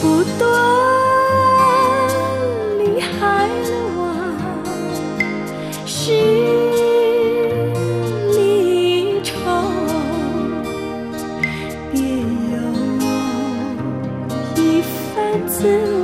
不断，你还来，是离愁。别有一番滋味。